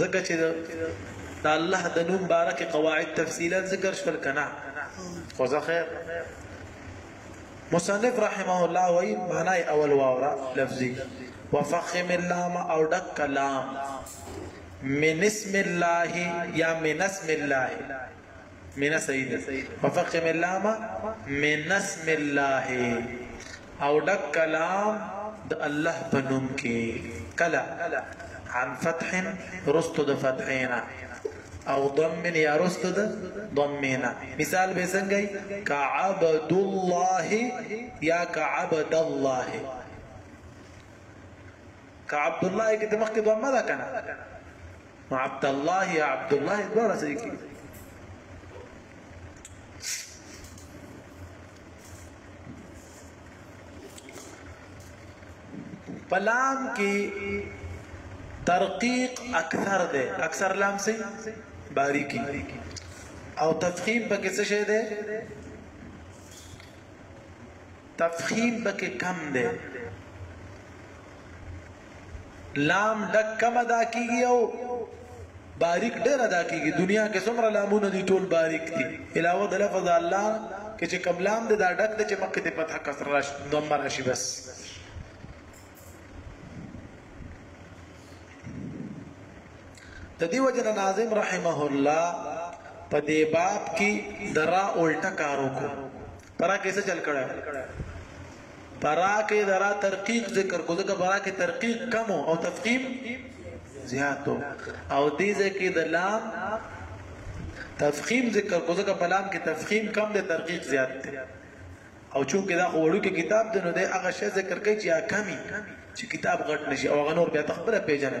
ځکه چې د الله د نوم باره کې قواعد تفصیلا ذکر شول کنه خو زه خیر مصنف رحمه الله وی معنی اول واورا لفظی وفخم اللام او دک لام من اسم الله یا من اسم الله مینا صحیح ده په فقه ملامه من اسم الله او ډک کلام د الله په نوم کې کلا عن فتح رستو د فتحینا او ضم یا رستو د ضمینا مثال به څنګه کعبد الله یا کعبد الله کعبد الله کې د مخکې ضمه ده کنه عبدالله یا عبدالله دواړه ځای کې پلام کې ترقیق اکثر ده اکثر لام سي باریکی او تفخیم پکې څه شه ده تفخیم پکې کم دی لام ډک کم ادا کیږي او باریک ډیر ادا کیږي دنیا کې څومره لامونه دي ټول باریک دي علاوه د لفظ الله کې چې کم لام دي دا ډک دي چې مخکې ته فتح کسر راش ضمه راشي بس د دې وجه ناظم رحمه الله په دې باب کې درا الټا کارو کو پرا کې څه چل کړه پرا کې درا ترقیق ذکر کو ځکه پرا کې ترقیق کم او تفخیم زیاتو او دې ځکه د لام تفخیم ذکر کو ځکه په لام کې تفخیم کم دی ترقیق زیات دی او چونکه دا وړو کې کتاب دی نو د هغه شی ذکر کوي چې کمی چې کتاب غټ نشي او غنور بیا تخبره پیژنه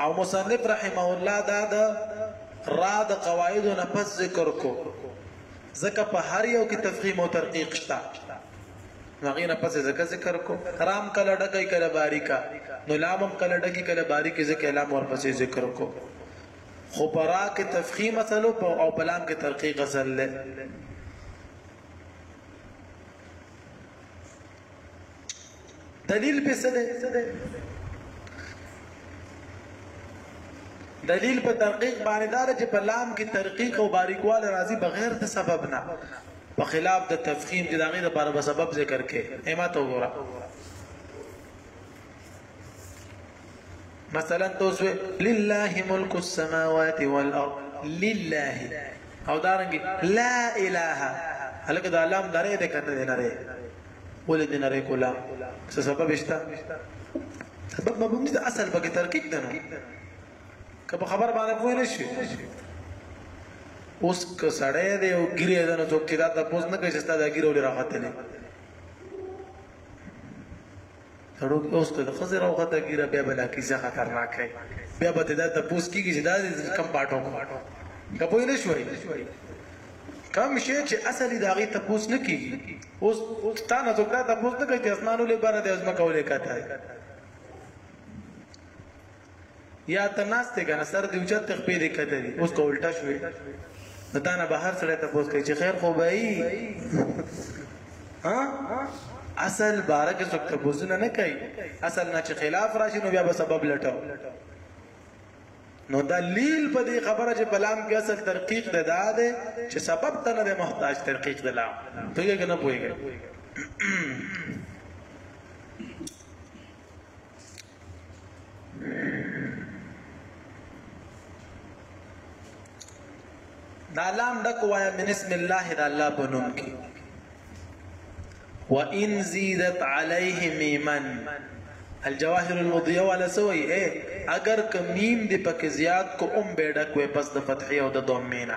او مصنف رحمه الله دا د را د قواعد نه پس ذکر کو ځکه په هر یو کې تفخیم او ترقیق شته هغه نه پس ذکر ذکر کو رام کله ډګی کله باریکا نو لامم کله ډګی کله باریکې ذکر لام ورپسې ذکر کو خو پرا کې تفخیم اصل او بلام کې ترقیق اصل له دلیل په څه ده دلیل په ترقیق باندې دار چې په لام کې ترقیق او باریکوال راځي بغیر د سبب نه په خلاف د تفخیم د داغې لپاره به سبب ذکر کې ایمه تو ګوره مثلا توسو لله ملک السماوات والارض لله او دارنګ لا اله هلکه دا لام درې ده کنه نه لري ولې دې لري کولا څه سبب شته سبب مبهم دي اصل به ترکیب ده نو کله خبر باندې پوه نه شي اوس که سړی دی او ګیره ده نو څوک چې دا تاسو نه کوي چې دا ګیره ولې راغتلې سړو کې اوس ته د خزه راوخته ګیره بیا بلا کیسه خطرناک ہے بیا به ته دا تپوس کیږي چې دا کم پاټو کپوی نه شوي کم شي چې اصلي داغي تپوس نه کیږي اوس تا نه څوک دا تپوس نه کوي چې اسمانو له بار د ازمه کولې کاته یا ته ناست دی کنه سر دی اوچت ته خپې دی کته دی اوس که الټا شوې نو تا نه بهر سړی ته پوس کوي چې خیر خو به یي اصل باره کې څوک تپوسونه نه کوي اصل نه چې خلاف راشي نو بیا به سبب لټاو نو دلیل په دې خبره چې بلام کې اصل ترقیق ده دا ده چې سبب ته نه محتاج ترقیق ده لام ته یې کنه پويږي دا لام ډک وایا من اسم الله دا الله په نوم کې وان زیدت علیه میمن الجواهر المضیه ولا سوی اے اگر کمیم دی پک زیاد کو ام بیڑک وی پس د فتحی او د دومینا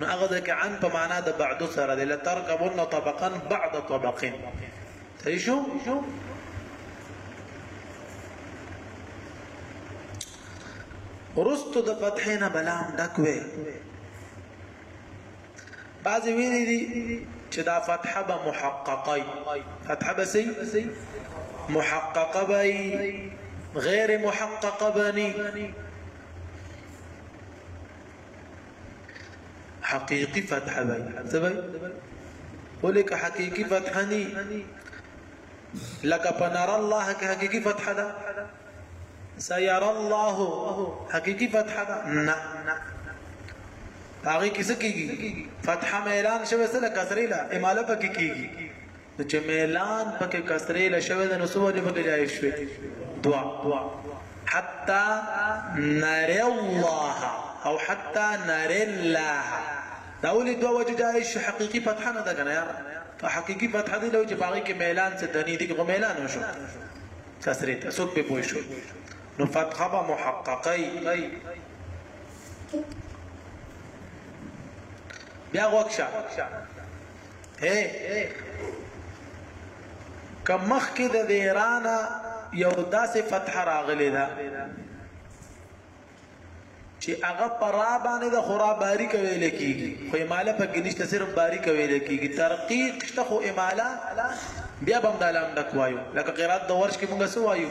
نو هغه ځای کې عن په معنا د بعد سره دی لترکبن طبقا بعد طبق صحیح شو رستو د فتحې نه بلام ډکوي بعض ویلي دي چې دا فتحه به محققه فتحه به سي محققه به غیر محققه بني حقیقی فتح وای څه وای ولیک حقیقی فتح نی لکه پنر الله کې حقیقی فتح ده سير الله حقیقی فتح ده نه هغه کیسه کیږي فتح مې اعلان شوه سره کسرې لا اماله پکې کیږي نو چې میلان پکې کسرې له شوې د نو څو وجه پکې جایز شوې دوا حتا نر الله او حتا نر الله دا ولې دوا وجه جایز شو حقيقي فتح نه ده کنه یار حقيقي فتح دې لو چې باغې کې میلان څه تنې دي کوم میلان وشو کسرې ته څوک به پوه شو نو فتح به محققي بیا وکشه هي که مخکې د ایران یو داسې فتح راغلی ده چې هغه پرا باندې د خورا باری کوي لکېږي خو اماله په کې نشته صرف باری کوي لکېږي ترقیق شته خو اماله بیا بم د لام ډک وایو لکه قرات د ورش کې موږ سو وایو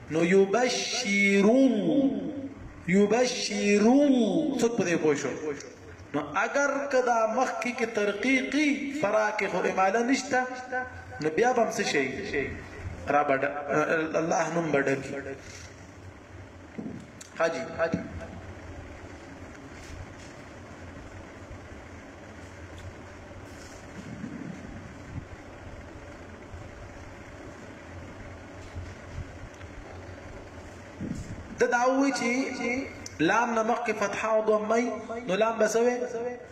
نو یبشرو یبشرو څوک په دې پوه شو نو اگر کدا مخ کې کې ترقیقی فرا کې خو اماله نشته نو بیا به څه شي را بډ الله نوم بډل حاجی د داوی چې لام نه مخکې فتحه او ضمه نو لام بسوي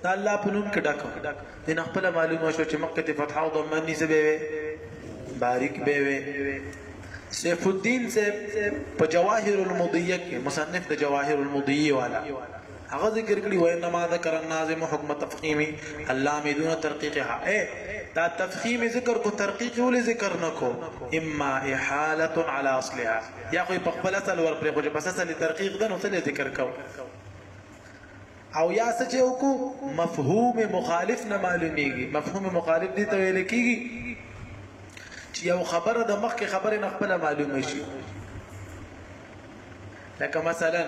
دا الله په نوم کې ډک دي نه خپل معلومه شو چې مخکې فتحه او ضمه نه زوي باریک به وي سیف الدین سے په جواهر المضیه کې مصنف د جواهر المضیه والا هغه ذکر کړي وانما ذکر الناظم حکم تفخیم اللام دون ترقیقها اے دا تفخیم ذکر کو ترقیق ولې ذکر نکو اما احاله على اصلها یا خو په خپل اصل ور پر خو چې پس اصل ترقیق دنو څه ذکر کو او یا څه چې وکړو مفهوم مخالف نه معلومیږي مفهوم مخالف دي ته ویل کیږي چې یو خبره د مخکې خبره نه خپل معلومه شي لکه مثلا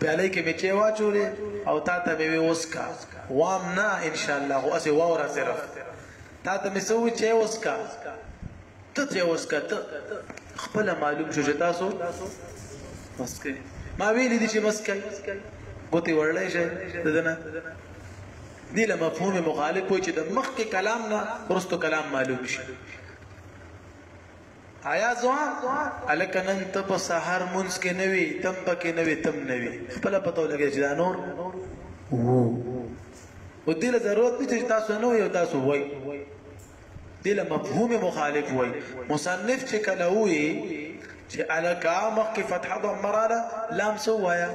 پیاله کې مې چې واچولې او تا ته مې وسکا وام نه ان شاء الله خو اسه وره صرف تا ته مې سو چې وسکا ته چې وسکا ته خپل معلوم شو چې تاسو مسکه ما ویلې دي چې مسکه ګوتې ورلې شه ددنه دې له مفهوم مخالف وي چې د مخکې کلام نه ورستو کلام معلوم شي ایا ځوان الکه نن ته په سحر مونږ کې نه وي تم پکې نه وي تم نه وي خپل پته ولګی چې دا نور وو او دې له ضرورت نشته چې تاسو نه وي تاسو وای دې له مفهوم مخالف وای مصنف چې کله وي چې الکا مخ کې فتح ضمراله لام سو وایا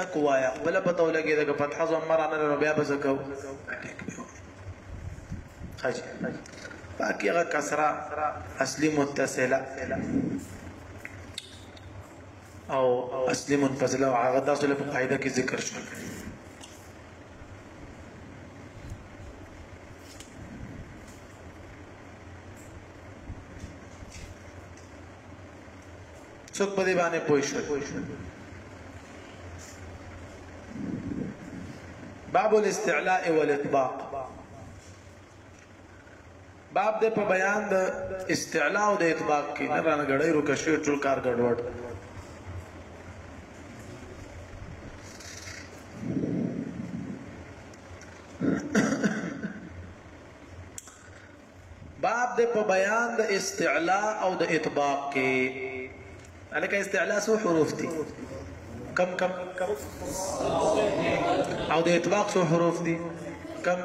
تقوایا بل پتو لګي دا فتح ضمراله بیا بزکو خج باقی هغه کسره اصلي متصله او اصلي منفصله او هغه تاسو له قاعده کې ذکر شو څوک په دې باندې پوه شول باب الاستعلاء والاطباق باب د په بیان د استعلاء او د اطباق کې نه رانه غړې رو کښې ټول کار ګډوډ باب دی په بیان د استعلا او د اطباق کې الکه استعلا سو حروف دي کم کم او د اطباق سو حروف دي کم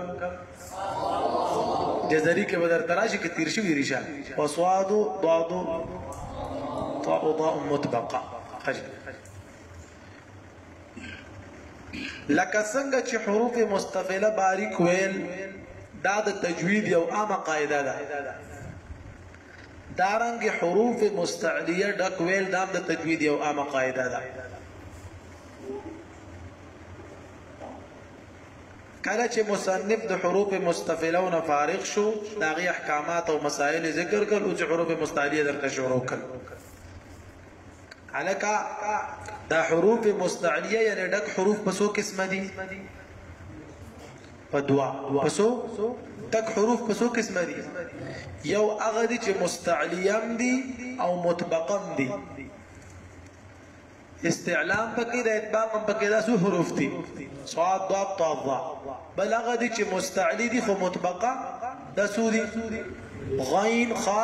جزري کې بدر تراشي کې تیر شوی ریشه وصواد ضاد طاء ضاء مطبقه خجل لکه څنګه چې حروف مستفله باریک ویل دا د تجوید یو عامه قاعده ده دارنګ حروف مستعلیه ډک ویل دا د تجوید یو عامه قاعده ده کله چې مصنف د حروف مستفله او فارغ شو دا غي احکامات او مسائل ذکر کړ او چې حروف مستعلیه درته شروع کړ الکا دا حروف مستعلیه یعنی ډک حروف په څو قسمه دي په دوا په څو ډک حروف په څو قسمه دي یو هغه دي چې مستعلیه دي او مطبقم دي استعلام پکې د اطباق هم پکې دا څو حروف دي صاد ضاد طاء ظا بل هغه دي چې مستعلی دي خو مطبقه دا څو دي غین خا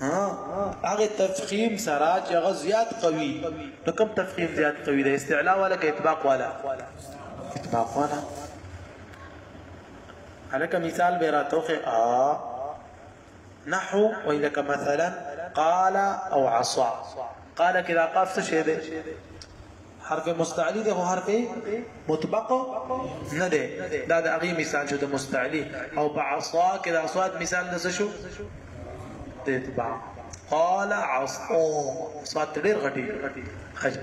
ها هغه تفخیم سره چې هغه زیات قوي نو کوم تفخیم زیات قوي د استعلا ولا کې اطباق ولا اطباق ولا هلکه مثال به راتوخه ا نحو وإنك مثلا قال او عصا قال كذا قاف څه شه ده حرف مستعلی ده خو حرف مطبق نه ده دا د هغه مثال شو د مستعلی او په عصا کې د اصوات مثال نه شو د اتباع قال عصا صوت ډیر غټي حج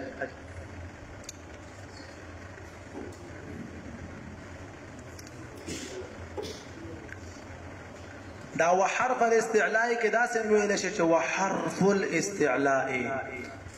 دا وحرف الاستعلاء کې دا څنګه ویل شي چې وحرف الاستعلاء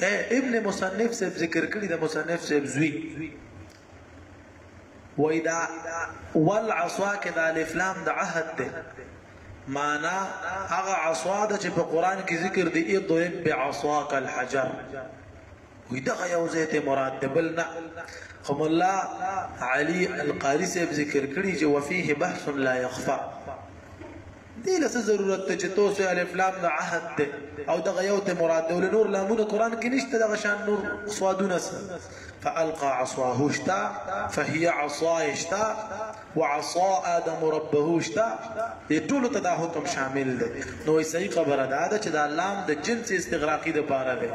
ابن مصنف صاحب ذکر کړی د مصنف صاحب زوی وای دا والعصا کې د الف لام د عهد ده معنا هغه عصا د چې په قران کې ذکر دی اضرب بعصاك الحجر وی دا یو ځای ته مراد ده بل نه هم الله علي القاري صاحب ذکر کړی چې وفيه بحث لا يخفى دې له څه ضرورت ته چې توسې الف لام د عهد دی او دغه یو ته مراد دی نور لامونه قران کې نشته دغه شان نور سوادونه فالقى عصاه اشتا فهي عصا اشتا وعصا ادم ربه اشتا دې ټول ته دا حکم شامل دی نو صحیح خبره ده دا چې دا لام د جنس استغراقی د پاره دی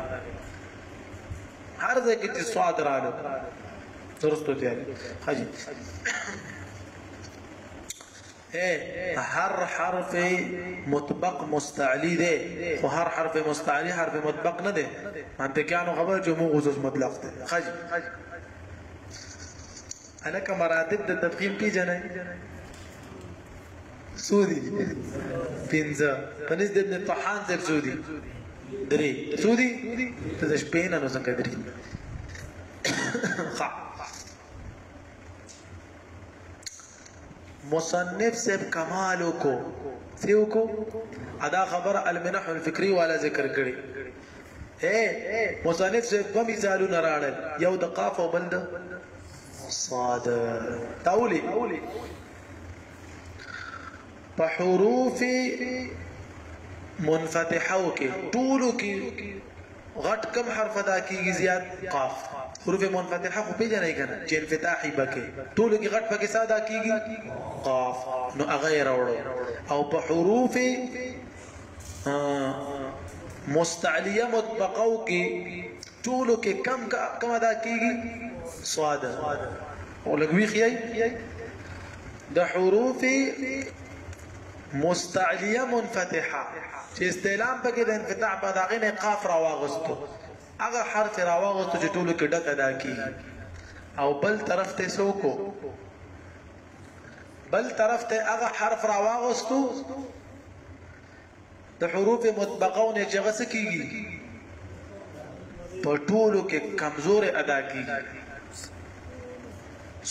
هر ځای کې چې سواد راغلو درستو دی حاجی اې هر حرف مطبق مستعلی دی خو هر حرف مستعلی حرف مطبق نه دی منطقیانو خبره چې موږ اوس مطلق دی خج الکه مراتب د تفخیم پیژنې سودی پنځه پنځ د ابن طحان تر سودی درې سودی ته د شپې نه نو څنګه درې خا مصنف صاحب کمال وکړو سی وکړو ادا خبر المنح الفکری والا ذکر کړي اے مصنف صاحب دوه مثالونه راړل یو د قاف او بل د صاد تاولی په حروف منفتحو کې ټولو کې غټ کم حرف ادا کیږي زیات قاف حروف منفتحه خو پیژنې کنه چې انفتاحي بکې ټولو کې غټ پکې ساده کیږي قاف نو هغه راوړو او په حروف مستعلیه مطبقو کې ټولو کې کم کم ادا کیږي صاد او لګوي خي د حروف مستعلیه منفتحه چې استعلام پکې د انفتاح په داغه نه قاف را واغستو هغه حرف را واغستو چې ټولو کې ډک ادا کیږي او بل طرف ته سوکو بل طرف ته هغه حرف را واغستو د حروف مطبقه نه چې غس کیږي په ټولو کې کمزور ادا کیږي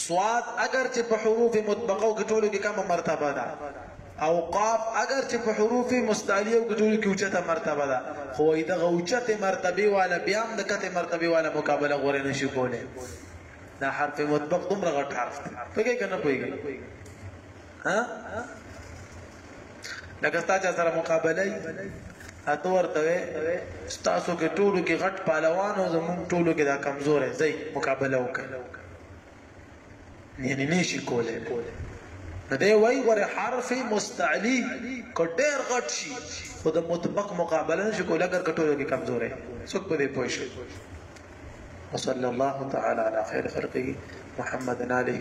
سواد اگر چې په حروف مطبقه او ټولو کې کم مرتبه ده او قاف اگر چې په حروف مستعلیه او ټولو کې اوچته مرتبه ده خو دغه اوچته مرتبه والا بیا هم د کته مرتبه والا مقابله غوړې نشي کولای دا حرف مطبق دومره غټ حرف دی پکې کنه پويږي ها لکه ستا چا سره مقابله ای اته ورته وې تاسو کې ټولو کې غټ پهلوان او زمون ټولو کې دا کمزور ځای مقابله وکړي یعنی نشي کولای دی وای غره حرف مستعلی کو ډیر غټ شي خو د مطبق مقابله نشي کولای اگر کټولو کې کمزور ای څوک به دې پوه شي وصلى الله تعالى على خير خلقه محمد آله